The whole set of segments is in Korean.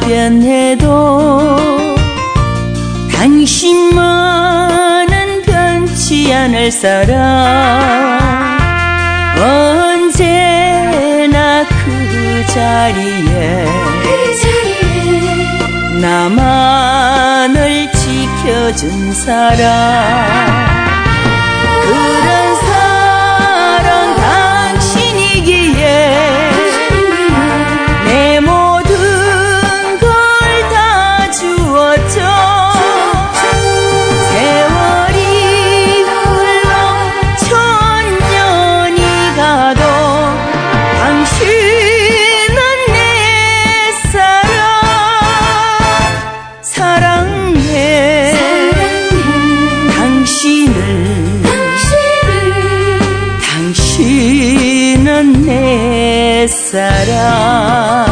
변해도 당신만은 변치 않을 사람. 언제나 그 자리에, 그 자리에 나만을 지켜준 사람. 그런 사랑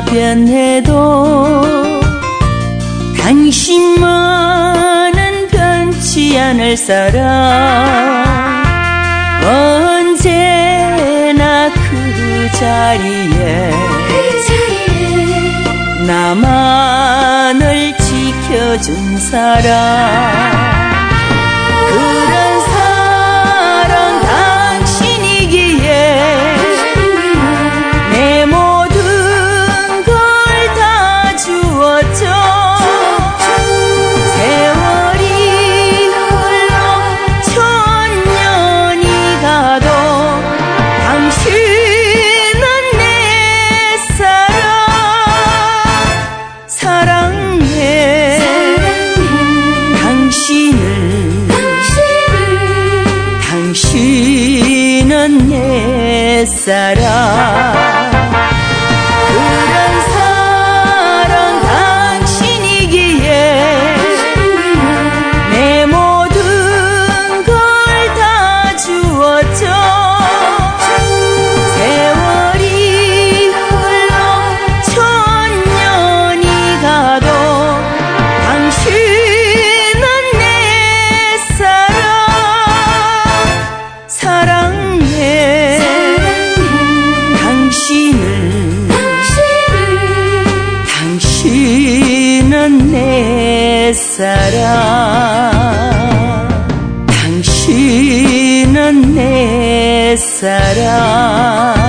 다 변해도 당신만은 변치 않을 사람. 언제나 그 자리에 나만을 지켜준 사람 내 사랑. 당신은 내 사랑